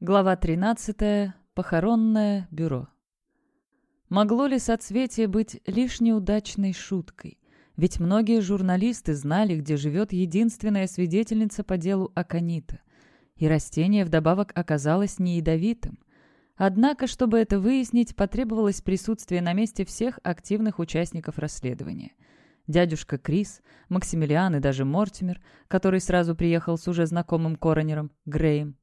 Глава 13. Похоронное бюро. Могло ли соцветие быть лишь неудачной шуткой? Ведь многие журналисты знали, где живет единственная свидетельница по делу Аконита. И растение вдобавок оказалось не ядовитым. Однако, чтобы это выяснить, потребовалось присутствие на месте всех активных участников расследования. Дядюшка Крис, Максимилиан и даже Мортимер, который сразу приехал с уже знакомым коронером, Греем,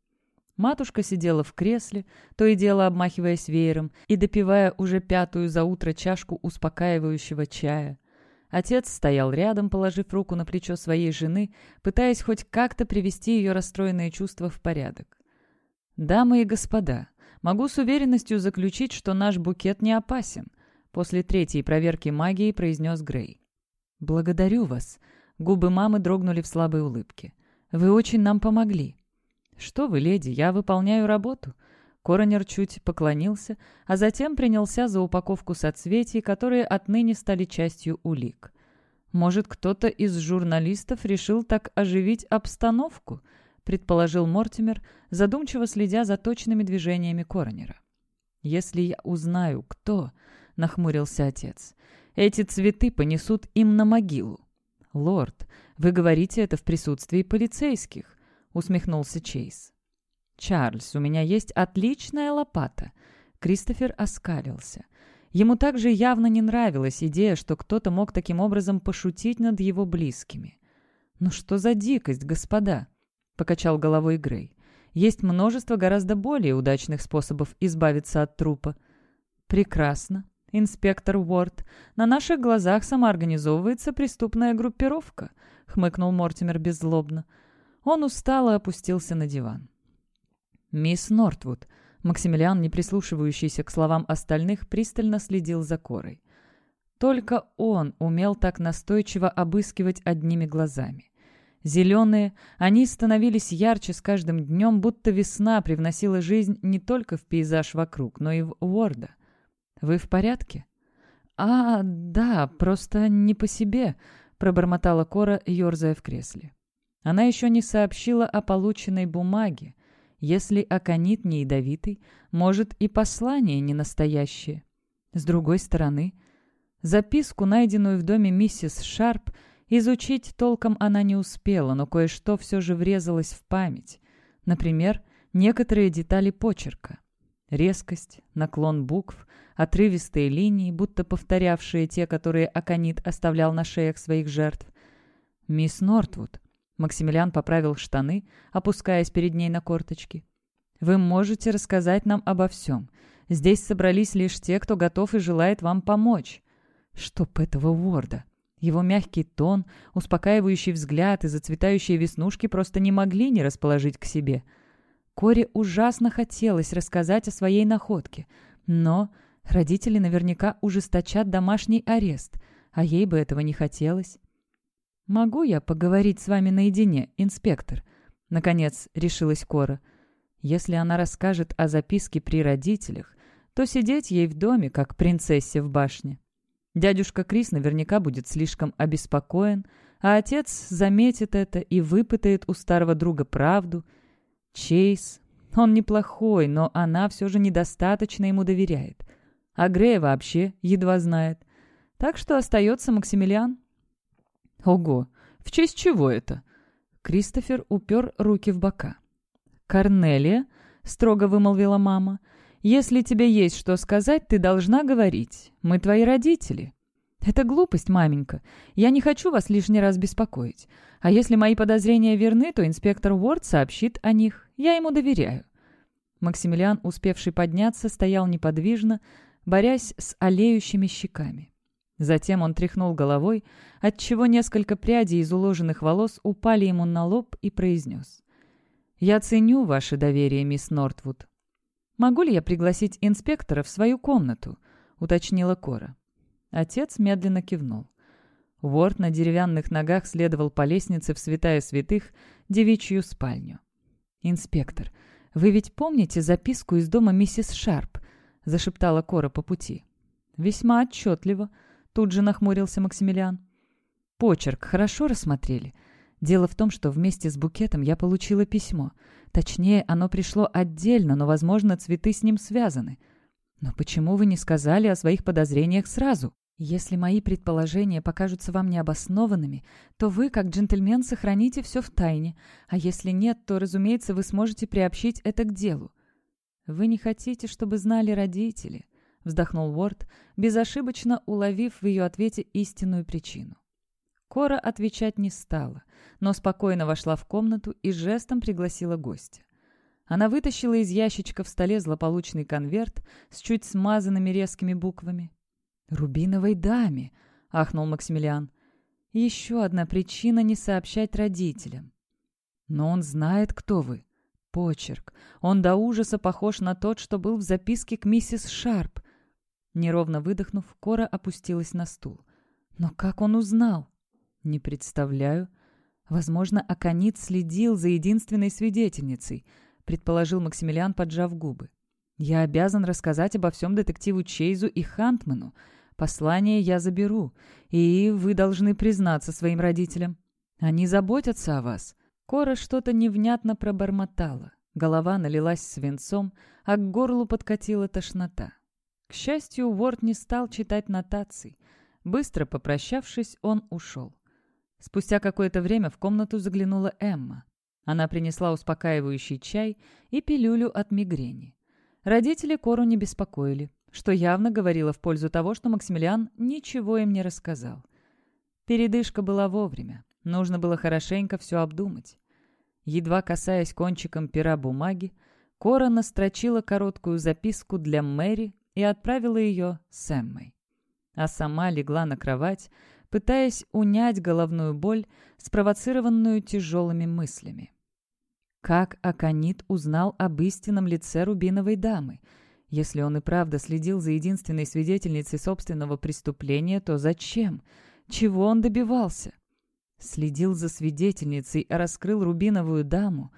Матушка сидела в кресле, то и дело обмахиваясь веером и допивая уже пятую за утро чашку успокаивающего чая. Отец стоял рядом, положив руку на плечо своей жены, пытаясь хоть как-то привести ее расстроенные чувства в порядок. «Дамы и господа, могу с уверенностью заключить, что наш букет не опасен», после третьей проверки магии произнес Грей. «Благодарю вас». Губы мамы дрогнули в слабой улыбке. «Вы очень нам помогли». «Что вы, леди, я выполняю работу». Коронер чуть поклонился, а затем принялся за упаковку соцветий, которые отныне стали частью улик. «Может, кто-то из журналистов решил так оживить обстановку?» — предположил Мортимер, задумчиво следя за точными движениями коронера. «Если я узнаю, кто...» — нахмурился отец. «Эти цветы понесут им на могилу». «Лорд, вы говорите это в присутствии полицейских усмехнулся Чейз. «Чарльз, у меня есть отличная лопата!» Кристофер оскалился. Ему также явно не нравилась идея, что кто-то мог таким образом пошутить над его близкими. «Ну что за дикость, господа?» — покачал головой Грей. «Есть множество гораздо более удачных способов избавиться от трупа». «Прекрасно. Инспектор Уорд, на наших глазах самоорганизовывается преступная группировка», — хмыкнул Мортимер беззлобно. Он устало опустился на диван. «Мисс Нортвуд», Максимилиан, не прислушивающийся к словам остальных, пристально следил за Корой. Только он умел так настойчиво обыскивать одними глазами. Зеленые, они становились ярче с каждым днем, будто весна привносила жизнь не только в пейзаж вокруг, но и в Уорда. «Вы в порядке?» «А, да, просто не по себе», — пробормотала Кора, ерзая в кресле. Она еще не сообщила о полученной бумаге. Если аконит не ядовитый, может и послание не настоящее. С другой стороны, записку, найденную в доме миссис Шарп, изучить толком она не успела, но кое-что все же врезалось в память. Например, некоторые детали почерка. Резкость, наклон букв, отрывистые линии, будто повторявшие те, которые Аконит оставлял на шеях своих жертв. «Мисс Нортвуд», Максимилиан поправил штаны, опускаясь перед ней на корточки. «Вы можете рассказать нам обо всем. Здесь собрались лишь те, кто готов и желает вам помочь». Чтоб этого Уорда. Его мягкий тон, успокаивающий взгляд и зацветающие веснушки просто не могли не расположить к себе. Коре ужасно хотелось рассказать о своей находке, но родители наверняка ужесточат домашний арест, а ей бы этого не хотелось. «Могу я поговорить с вами наедине, инспектор?» Наконец решилась Кора. Если она расскажет о записке при родителях, то сидеть ей в доме, как принцессе в башне. Дядюшка Крис наверняка будет слишком обеспокоен, а отец заметит это и выпытает у старого друга правду. Чейз, он неплохой, но она все же недостаточно ему доверяет. А Грея вообще едва знает. Так что остается Максимилиан. «Ого! В честь чего это?» Кристофер упер руки в бока. «Корнелия?» — строго вымолвила мама. «Если тебе есть что сказать, ты должна говорить. Мы твои родители». «Это глупость, маменька. Я не хочу вас лишний раз беспокоить. А если мои подозрения верны, то инспектор Уорд сообщит о них. Я ему доверяю». Максимилиан, успевший подняться, стоял неподвижно, борясь с олеющими щеками. Затем он тряхнул головой, отчего несколько прядей из уложенных волос упали ему на лоб и произнес. «Я ценю ваше доверие, мисс Нортвуд». «Могу ли я пригласить инспектора в свою комнату?» — уточнила Кора. Отец медленно кивнул. Уорд на деревянных ногах следовал по лестнице в святая святых девичью спальню. «Инспектор, вы ведь помните записку из дома миссис Шарп?» — зашептала Кора по пути. «Весьма отчетливо», Тут же нахмурился Максимилиан. Почерк хорошо рассмотрели. Дело в том, что вместе с букетом я получила письмо. Точнее, оно пришло отдельно, но, возможно, цветы с ним связаны. Но почему вы не сказали о своих подозрениях сразу? Если мои предположения покажутся вам необоснованными, то вы, как джентльмен, сохраните все в тайне, а если нет, то, разумеется, вы сможете приобщить это к делу. Вы не хотите, чтобы знали родители, вздохнул Уорд, безошибочно уловив в ее ответе истинную причину. Кора отвечать не стала, но спокойно вошла в комнату и жестом пригласила гостя. Она вытащила из ящичка в столе злополучный конверт с чуть смазанными резкими буквами. «Рубиновой даме!» — ахнул Максимилиан. «Еще одна причина не сообщать родителям. Но он знает, кто вы. Почерк. Он до ужаса похож на тот, что был в записке к миссис Шарп. Неровно выдохнув, Кора опустилась на стул. «Но как он узнал?» «Не представляю. Возможно, Аконит следил за единственной свидетельницей», предположил Максимилиан, поджав губы. «Я обязан рассказать обо всем детективу Чейзу и Хантману. Послание я заберу, и вы должны признаться своим родителям. Они заботятся о вас». Кора что-то невнятно пробормотала. Голова налилась свинцом, а к горлу подкатила тошнота. К счастью, Уорд не стал читать нотаций. Быстро попрощавшись, он ушел. Спустя какое-то время в комнату заглянула Эмма. Она принесла успокаивающий чай и пилюлю от мигрени. Родители Кору не беспокоили, что явно говорило в пользу того, что Максимилиан ничего им не рассказал. Передышка была вовремя. Нужно было хорошенько все обдумать. Едва касаясь кончиком пера бумаги, Кора настрочила короткую записку для Мэри и отправила ее с Эммой. А сама легла на кровать, пытаясь унять головную боль, спровоцированную тяжелыми мыслями. Как Аконит узнал об истинном лице Рубиновой дамы? Если он и правда следил за единственной свидетельницей собственного преступления, то зачем? Чего он добивался? Следил за свидетельницей, а раскрыл Рубиновую даму.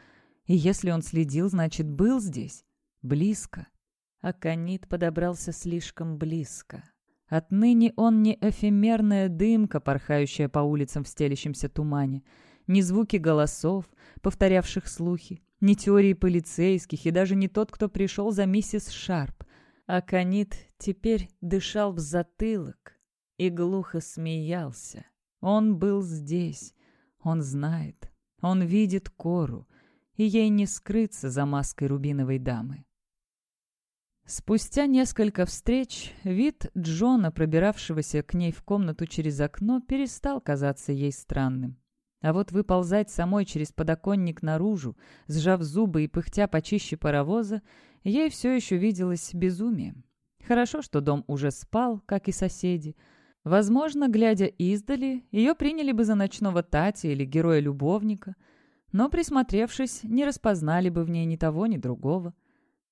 И если он следил, значит, был здесь, близко. Аконит подобрался слишком близко. Отныне он не эфемерная дымка, порхающая по улицам в стелящемся тумане, не звуки голосов, повторявших слухи, не теории полицейских и даже не тот, кто пришел за миссис Шарп. Аконит теперь дышал в затылок и глухо смеялся. Он был здесь, он знает, он видит Кору, и ей не скрыться за маской рубиновой дамы. Спустя несколько встреч вид Джона, пробиравшегося к ней в комнату через окно, перестал казаться ей странным. А вот выползать самой через подоконник наружу, сжав зубы и пыхтя почище паровоза, ей все еще виделось безумием. Хорошо, что дом уже спал, как и соседи. Возможно, глядя издали, ее приняли бы за ночного Тати или героя-любовника, но, присмотревшись, не распознали бы в ней ни того, ни другого.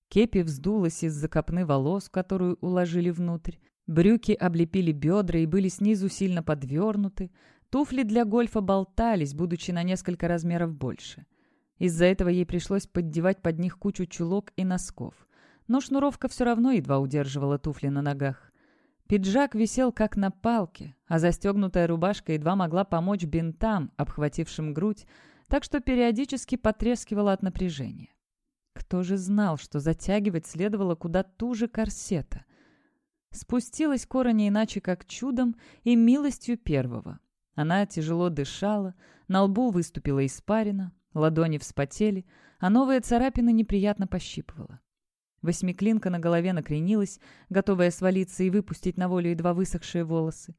Кепи вздулась из-за копны волос, которую уложили внутрь. Брюки облепили бедра и были снизу сильно подвернуты. Туфли для гольфа болтались, будучи на несколько размеров больше. Из-за этого ей пришлось поддевать под них кучу чулок и носков. Но шнуровка все равно едва удерживала туфли на ногах. Пиджак висел как на палке, а застегнутая рубашка едва могла помочь бинтам, обхватившим грудь, так что периодически потрескивала от напряжения. Кто же знал, что затягивать следовало куда туже корсета? Спустилась Кора не иначе, как чудом и милостью первого. Она тяжело дышала, на лбу выступила испарина, ладони вспотели, а новые царапины неприятно пощипывала. Восьмиклинка на голове накренилась, готовая свалиться и выпустить на волю едва высохшие волосы.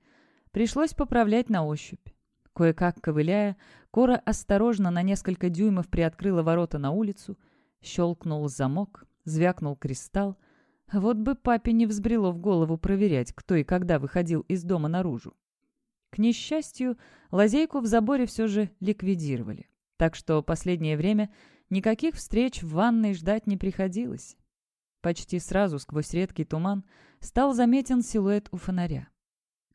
Пришлось поправлять на ощупь. Кое-как ковыляя, Кора осторожно на несколько дюймов приоткрыла ворота на улицу — Щелкнул замок, звякнул кристалл. Вот бы папе не взбрело в голову проверять, кто и когда выходил из дома наружу. К несчастью, лазейку в заборе все же ликвидировали. Так что последнее время никаких встреч в ванной ждать не приходилось. Почти сразу сквозь редкий туман стал заметен силуэт у фонаря.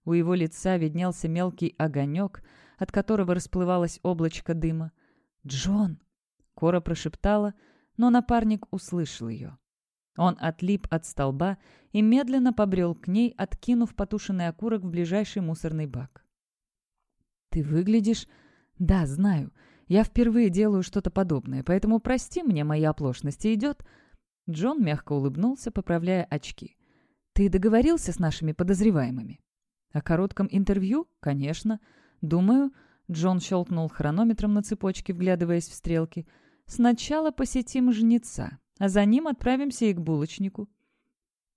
У его лица виднелся мелкий огонек, от которого расплывалось облачко дыма. «Джон!» — Кора прошептала — но напарник услышал ее. Он отлип от столба и медленно побрел к ней, откинув потушенный окурок в ближайший мусорный бак. «Ты выглядишь...» «Да, знаю. Я впервые делаю что-то подобное, поэтому прости мне мои оплошности. Идет?» Джон мягко улыбнулся, поправляя очки. «Ты договорился с нашими подозреваемыми?» «О коротком интервью? Конечно. Думаю...» Джон щелкнул хронометром на цепочке, вглядываясь в стрелки. «Сначала посетим жнеца, а за ним отправимся и к булочнику».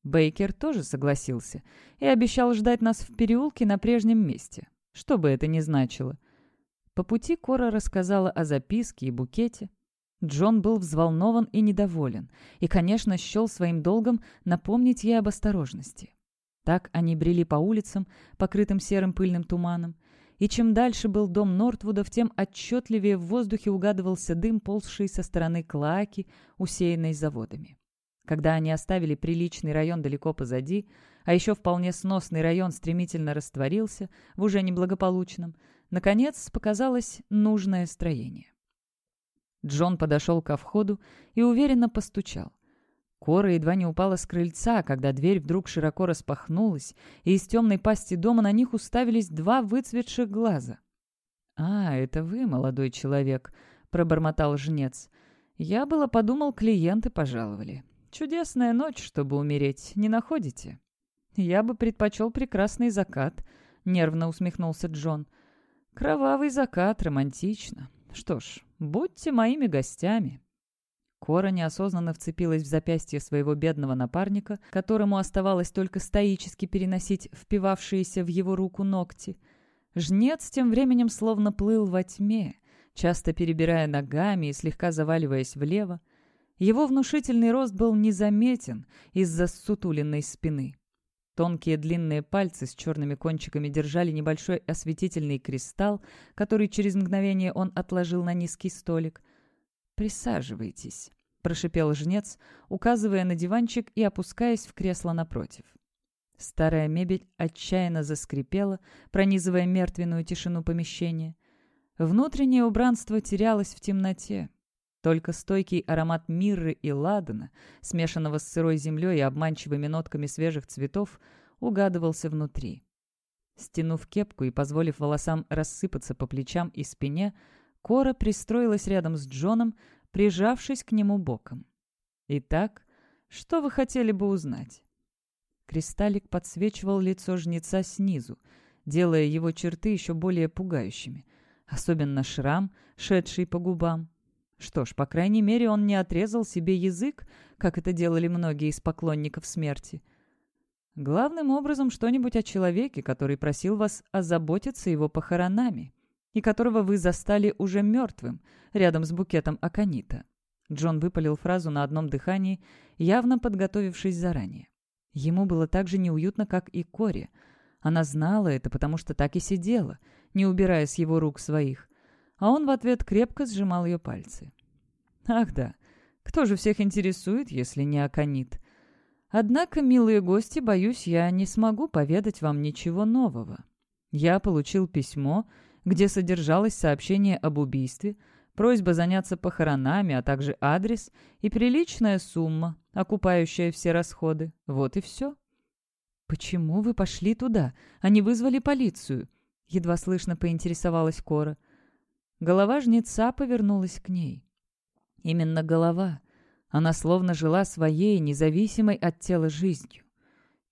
Бейкер тоже согласился и обещал ждать нас в переулке на прежнем месте, что бы это ни значило. По пути Кора рассказала о записке и букете. Джон был взволнован и недоволен, и, конечно, счел своим долгом напомнить ей об осторожности. Так они брели по улицам, покрытым серым пыльным туманом, и чем дальше был дом Нортвудов, тем отчетливее в воздухе угадывался дым, ползший со стороны Клоаки, усеянной заводами. Когда они оставили приличный район далеко позади, а еще вполне сносный район стремительно растворился в уже неблагополучном, наконец показалось нужное строение. Джон подошел ко входу и уверенно постучал. Кора едва не упала с крыльца, когда дверь вдруг широко распахнулась, и из темной пасти дома на них уставились два выцветших глаза. «А, это вы, молодой человек», — пробормотал жнец. «Я было подумал, клиенты пожаловали. Чудесная ночь, чтобы умереть, не находите?» «Я бы предпочел прекрасный закат», — нервно усмехнулся Джон. «Кровавый закат, романтично. Что ж, будьте моими гостями». Кора неосознанно вцепилась в запястье своего бедного напарника, которому оставалось только стоически переносить впивавшиеся в его руку ногти. Жнец тем временем словно плыл во тьме, часто перебирая ногами и слегка заваливаясь влево. Его внушительный рост был незаметен из-за сутуленной спины. Тонкие длинные пальцы с черными кончиками держали небольшой осветительный кристалл, который через мгновение он отложил на низкий столик. «Присаживайтесь», прошипел жнец, указывая на диванчик и опускаясь в кресло напротив. Старая мебель отчаянно заскрипела, пронизывая мертвенную тишину помещения. Внутреннее убранство терялось в темноте. Только стойкий аромат мирры и ладана, смешанного с сырой землей и обманчивыми нотками свежих цветов, угадывался внутри. Стянув кепку и позволив волосам рассыпаться по плечам и спине, Кора пристроилась рядом с Джоном, прижавшись к нему боком. «Итак, что вы хотели бы узнать?» Кристаллик подсвечивал лицо жнеца снизу, делая его черты еще более пугающими, особенно шрам, шедший по губам. Что ж, по крайней мере, он не отрезал себе язык, как это делали многие из поклонников смерти. Главным образом что-нибудь о человеке, который просил вас озаботиться его похоронами и которого вы застали уже мертвым, рядом с букетом аконита». Джон выпалил фразу на одном дыхании, явно подготовившись заранее. Ему было так же неуютно, как и Коре. Она знала это, потому что так и сидела, не убирая с его рук своих. А он в ответ крепко сжимал ее пальцы. «Ах да, кто же всех интересует, если не Аконит? Однако, милые гости, боюсь, я не смогу поведать вам ничего нового. Я получил письмо, где содержалось сообщение об убийстве, просьба заняться похоронами, а также адрес и приличная сумма, окупающая все расходы. Вот и все. «Почему вы пошли туда, а не вызвали полицию?» Едва слышно поинтересовалась Кора. Голова жнеца повернулась к ней. Именно голова. Она словно жила своей, независимой от тела жизнью.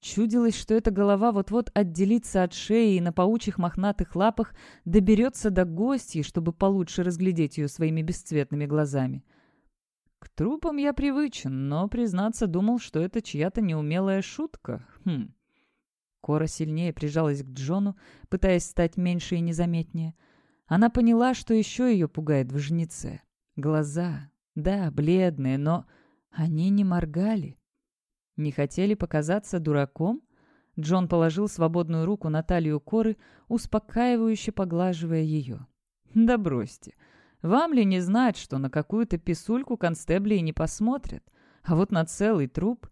Чудилось, что эта голова вот-вот отделится от шеи и на паучьих мохнатых лапах доберется до гостьи, чтобы получше разглядеть ее своими бесцветными глазами. К трупам я привычен, но, признаться, думал, что это чья-то неумелая шутка. Хм. Кора сильнее прижалась к Джону, пытаясь стать меньше и незаметнее. Она поняла, что еще ее пугает в жнеце. Глаза, да, бледные, но они не моргали. Не хотели показаться дураком? Джон положил свободную руку на талию Коры, успокаивающе поглаживая ее. «Да бросьте. Вам ли не знать, что на какую-то писульку констебли и не посмотрят, а вот на целый труп?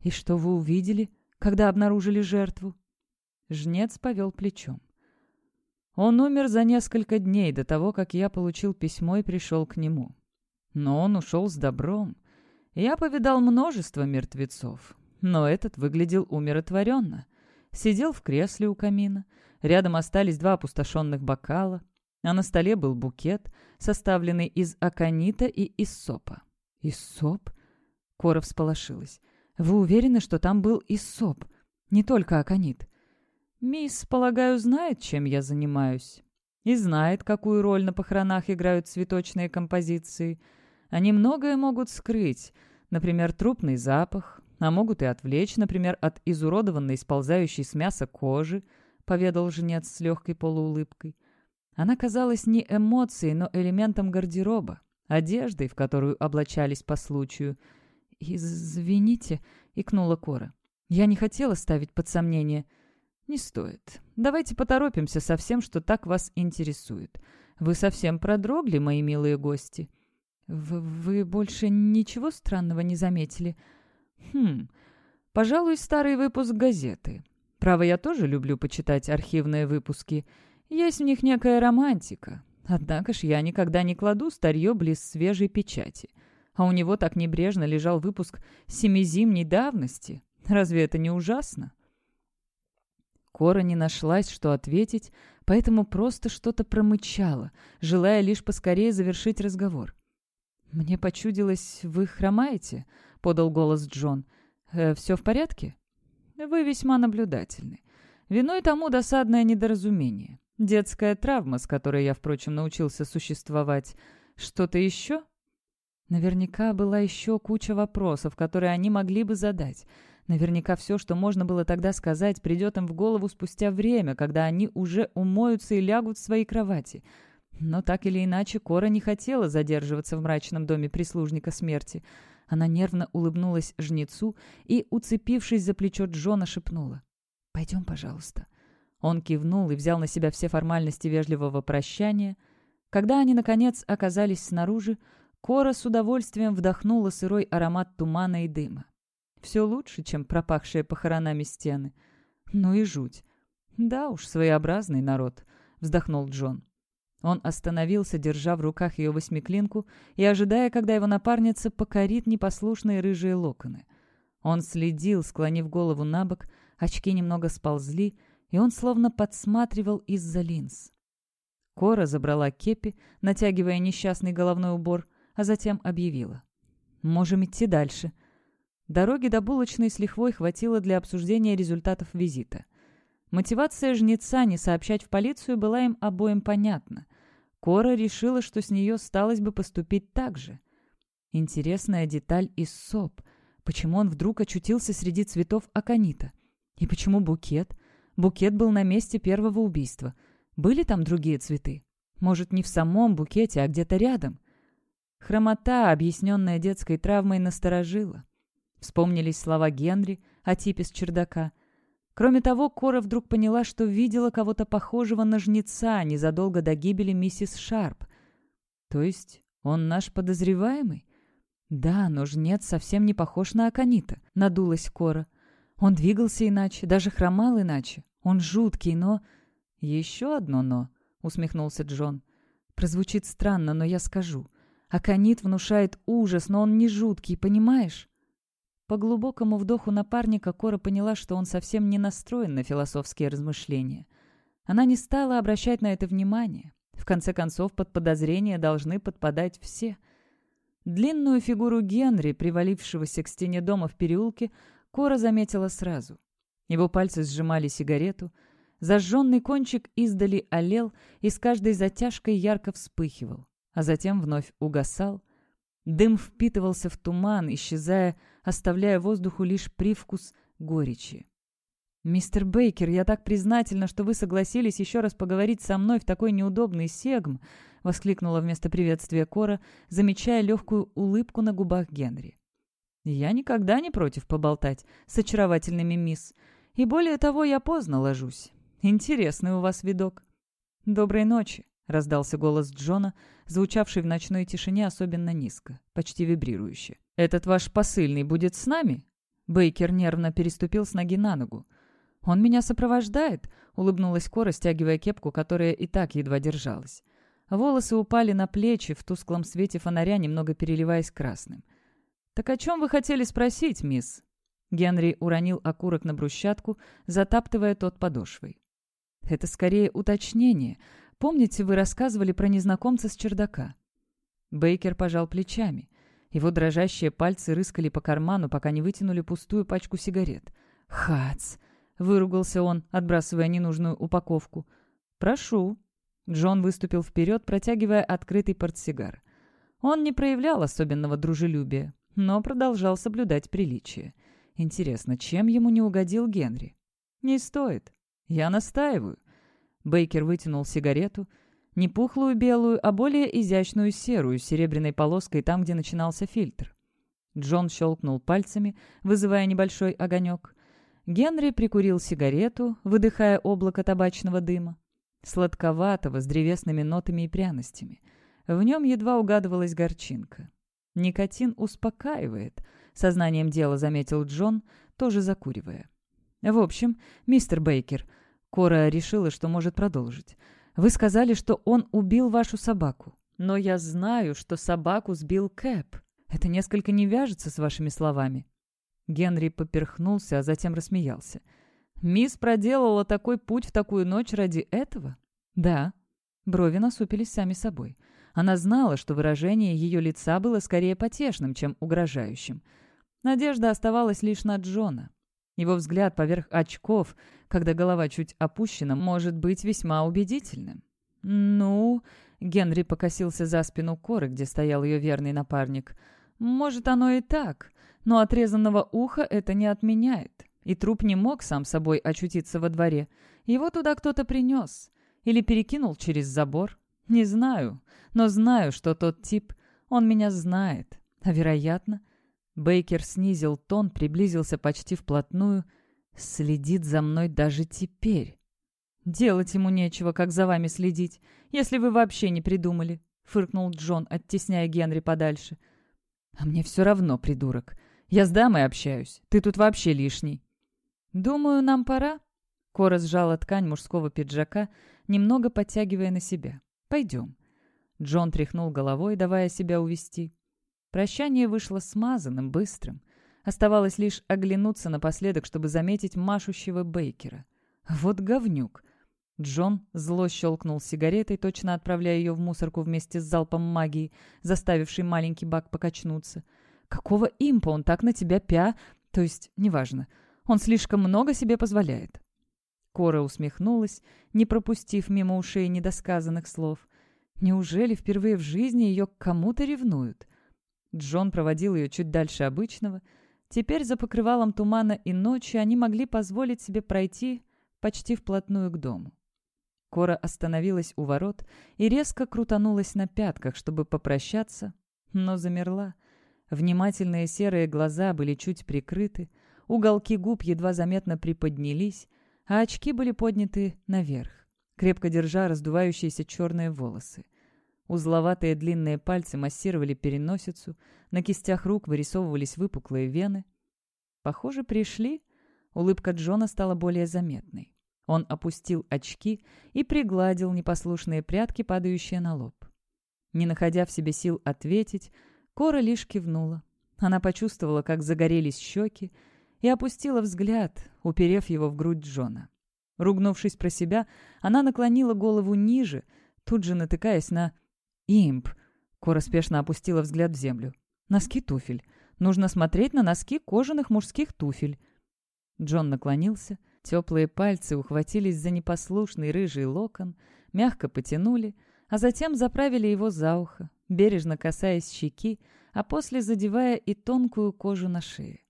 И что вы увидели, когда обнаружили жертву?» Жнец повел плечом. Он умер за несколько дней до того, как я получил письмо и пришел к нему. Но он ушел с добром. Я повидал множество мертвецов, но этот выглядел умиротворенно. Сидел в кресле у камина. Рядом остались два опустошенных бокала. а на столе был букет, составленный из аконита и иссопа. «Иссоп?» Кора всполошилась. «Вы уверены, что там был иссоп? Не только аконит?» «Мисс, полагаю, знает, чем я занимаюсь. И знает, какую роль на похоронах играют цветочные композиции. Они многое могут скрыть, например, трупный запах, а могут и отвлечь, например, от изуродованной, сползающей с мяса кожи», — поведал женец с легкой полуулыбкой. Она казалась не эмоцией, но элементом гардероба, одеждой, в которую облачались по случаю. «Извините», — икнула Кора. «Я не хотела ставить под сомнение». «Не стоит. Давайте поторопимся со всем, что так вас интересует. Вы совсем продрогли, мои милые гости». В «Вы больше ничего странного не заметили?» «Хм, пожалуй, старый выпуск газеты. Право, я тоже люблю почитать архивные выпуски». Есть в них некая романтика. Однако ж я никогда не кладу старье близ свежей печати. А у него так небрежно лежал выпуск семизимней давности. Разве это не ужасно? Кора не нашлась, что ответить, поэтому просто что-то промычала, желая лишь поскорее завершить разговор. «Мне почудилось, вы хромаете?» — подал голос Джон. «Э, «Все в порядке?» «Вы весьма наблюдательны. Виной тому досадное недоразумение. Детская травма, с которой я, впрочем, научился существовать. Что-то еще? Наверняка была еще куча вопросов, которые они могли бы задать. Наверняка все, что можно было тогда сказать, придет им в голову спустя время, когда они уже умоются и лягут в свои кровати. Но так или иначе, Кора не хотела задерживаться в мрачном доме прислужника смерти. Она нервно улыбнулась жнецу и, уцепившись за плечо Джона, шепнула. «Пойдем, пожалуйста». Он кивнул и взял на себя все формальности вежливого прощания. Когда они, наконец, оказались снаружи, Кора с удовольствием вдохнула сырой аромат тумана и дыма. Все лучше, чем пропахшие похоронами стены. Ну и жуть. «Да уж, своеобразный народ», — вздохнул Джон. Он остановился, держа в руках ее восьмиклинку и ожидая, когда его напарница покорит непослушные рыжие локоны. Он следил, склонив голову на бок, очки немного сползли, и он словно подсматривал из-за линз. Кора забрала кепи, натягивая несчастный головной убор, а затем объявила. «Можем идти дальше». Дороги до булочной с лихвой хватило для обсуждения результатов визита. Мотивация жнеца не сообщать в полицию была им обоим понятна. Кора решила, что с нее сталось бы поступить так же. Интересная деталь из СОП. Почему он вдруг очутился среди цветов аконита? И почему букет? Букет был на месте первого убийства. Были там другие цветы? Может, не в самом букете, а где-то рядом? Хромота, объясненная детской травмой, насторожила. Вспомнились слова Генри о типе с чердака. Кроме того, Кора вдруг поняла, что видела кого-то похожего на жнеца незадолго до гибели миссис Шарп. То есть он наш подозреваемый? Да, но жнец совсем не похож на Аконита, надулась Кора. Он двигался иначе, даже хромал иначе. Он жуткий, но... «Еще одно «но», — усмехнулся Джон. «Прозвучит странно, но я скажу. Аконит внушает ужас, но он не жуткий, понимаешь?» По глубокому вдоху напарника Кора поняла, что он совсем не настроен на философские размышления. Она не стала обращать на это внимание. В конце концов, под подозрение должны подпадать все. Длинную фигуру Генри, привалившегося к стене дома в переулке, Кора заметила сразу. Его пальцы сжимали сигарету. Зажженный кончик издали олел и с каждой затяжкой ярко вспыхивал, а затем вновь угасал. Дым впитывался в туман, исчезая, оставляя воздуху лишь привкус горечи. «Мистер Бейкер, я так признательна, что вы согласились еще раз поговорить со мной в такой неудобный сегм», — воскликнула вместо приветствия Кора, замечая легкую улыбку на губах Генри. Я никогда не против поболтать с очаровательными мисс. И более того, я поздно ложусь. Интересный у вас видок. Доброй ночи, раздался голос Джона, звучавший в ночной тишине особенно низко, почти вибрирующе. Этот ваш посыльный будет с нами? Бейкер нервно переступил с ноги на ногу. «Он меня сопровождает», — улыбнулась Кора, стягивая кепку, которая и так едва держалась. Волосы упали на плечи, в тусклом свете фонаря немного переливаясь красным. «Так о чем вы хотели спросить, мисс?» Генри уронил окурок на брусчатку, затаптывая тот подошвой. «Это скорее уточнение. Помните, вы рассказывали про незнакомца с чердака?» Бейкер пожал плечами. Его дрожащие пальцы рыскали по карману, пока не вытянули пустую пачку сигарет. «Хац!» — выругался он, отбрасывая ненужную упаковку. «Прошу». Джон выступил вперед, протягивая открытый портсигар. Он не проявлял особенного дружелюбия, но продолжал соблюдать приличие. Интересно, чем ему не угодил Генри? «Не стоит. Я настаиваю». Бейкер вытянул сигарету, не пухлую белую, а более изящную серую с серебряной полоской там, где начинался фильтр. Джон щелкнул пальцами, вызывая небольшой огонек. Генри прикурил сигарету, выдыхая облако табачного дыма. Сладковатого, с древесными нотами и пряностями. В нем едва угадывалась горчинка. «Никотин успокаивает», — сознанием дела заметил Джон, тоже закуривая. «В общем, мистер Бейкер», — Кора решила, что может продолжить, «вы сказали, что он убил вашу собаку. Но я знаю, что собаку сбил Кэп. Это несколько не вяжется с вашими словами». Генри поперхнулся, а затем рассмеялся. «Мисс проделала такой путь в такую ночь ради этого?» «Да». Брови насупились сами собой. Она знала, что выражение ее лица было скорее потешным, чем угрожающим. Надежда оставалась лишь на Джона. Его взгляд поверх очков, когда голова чуть опущена, может быть весьма убедительным. «Ну...» — Генри покосился за спину Коры, где стоял ее верный напарник. «Может, оно и так, но отрезанного уха это не отменяет. И труп не мог сам собой очутиться во дворе. Его туда кто-то принес. Или перекинул через забор. Не знаю, но знаю, что тот тип, он меня знает. А вероятно, Бейкер снизил тон, приблизился почти вплотную. Следит за мной даже теперь. «Делать ему нечего, как за вами следить, если вы вообще не придумали», — фыркнул Джон, оттесняя Генри подальше. «А мне все равно, придурок. Я с дамой общаюсь. Ты тут вообще лишний». «Думаю, нам пора». Кора сжала ткань мужского пиджака, немного подтягивая на себя. «Пойдем». Джон тряхнул головой, давая себя увести. Прощание вышло смазанным, быстрым. Оставалось лишь оглянуться напоследок, чтобы заметить машущего Бейкера. Вот говнюк. Джон зло щелкнул сигаретой, точно отправляя ее в мусорку вместе с залпом магии, заставивший маленький бак покачнуться. «Какого импа он так на тебя пя...» То есть, неважно. Он слишком много себе позволяет. Кора усмехнулась, не пропустив мимо ушей недосказанных слов. Неужели впервые в жизни ее к кому-то ревнуют? Джон проводил ее чуть дальше обычного. Теперь за покрывалом тумана и ночи они могли позволить себе пройти почти вплотную к дому. Кора остановилась у ворот и резко крутанулась на пятках, чтобы попрощаться, но замерла. Внимательные серые глаза были чуть прикрыты, уголки губ едва заметно приподнялись, а очки были подняты наверх, крепко держа раздувающиеся черные волосы. Узловатые длинные пальцы массировали переносицу, на кистях рук вырисовывались выпуклые вены. Похоже, пришли. Улыбка Джона стала более заметной. Он опустил очки и пригладил непослушные прядки, падающие на лоб. Не находя в себе сил ответить, Кора лишь кивнула. Она почувствовала, как загорелись щеки, и опустила взгляд, уперев его в грудь Джона. Ругнувшись про себя, она наклонила голову ниже, тут же натыкаясь на «Имп!» Кора спешно опустила взгляд в землю. «Носки туфель. Нужно смотреть на носки кожаных мужских туфель». Джон наклонился. Теплые пальцы ухватились за непослушный рыжий локон, мягко потянули, а затем заправили его за ухо, бережно касаясь щеки, а после задевая и тонкую кожу на шее.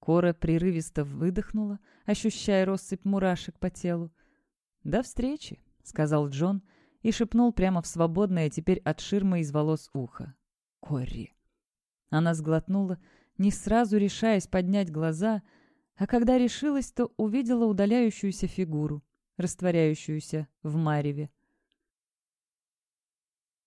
Кора прерывисто выдохнула, ощущая россыпь мурашек по телу. «До встречи», — сказал Джон, — и шепнул прямо в свободное теперь от ширмы из волос ухо. «Корри». Она сглотнула, не сразу решаясь поднять глаза, а когда решилась, то увидела удаляющуюся фигуру, растворяющуюся в мареве.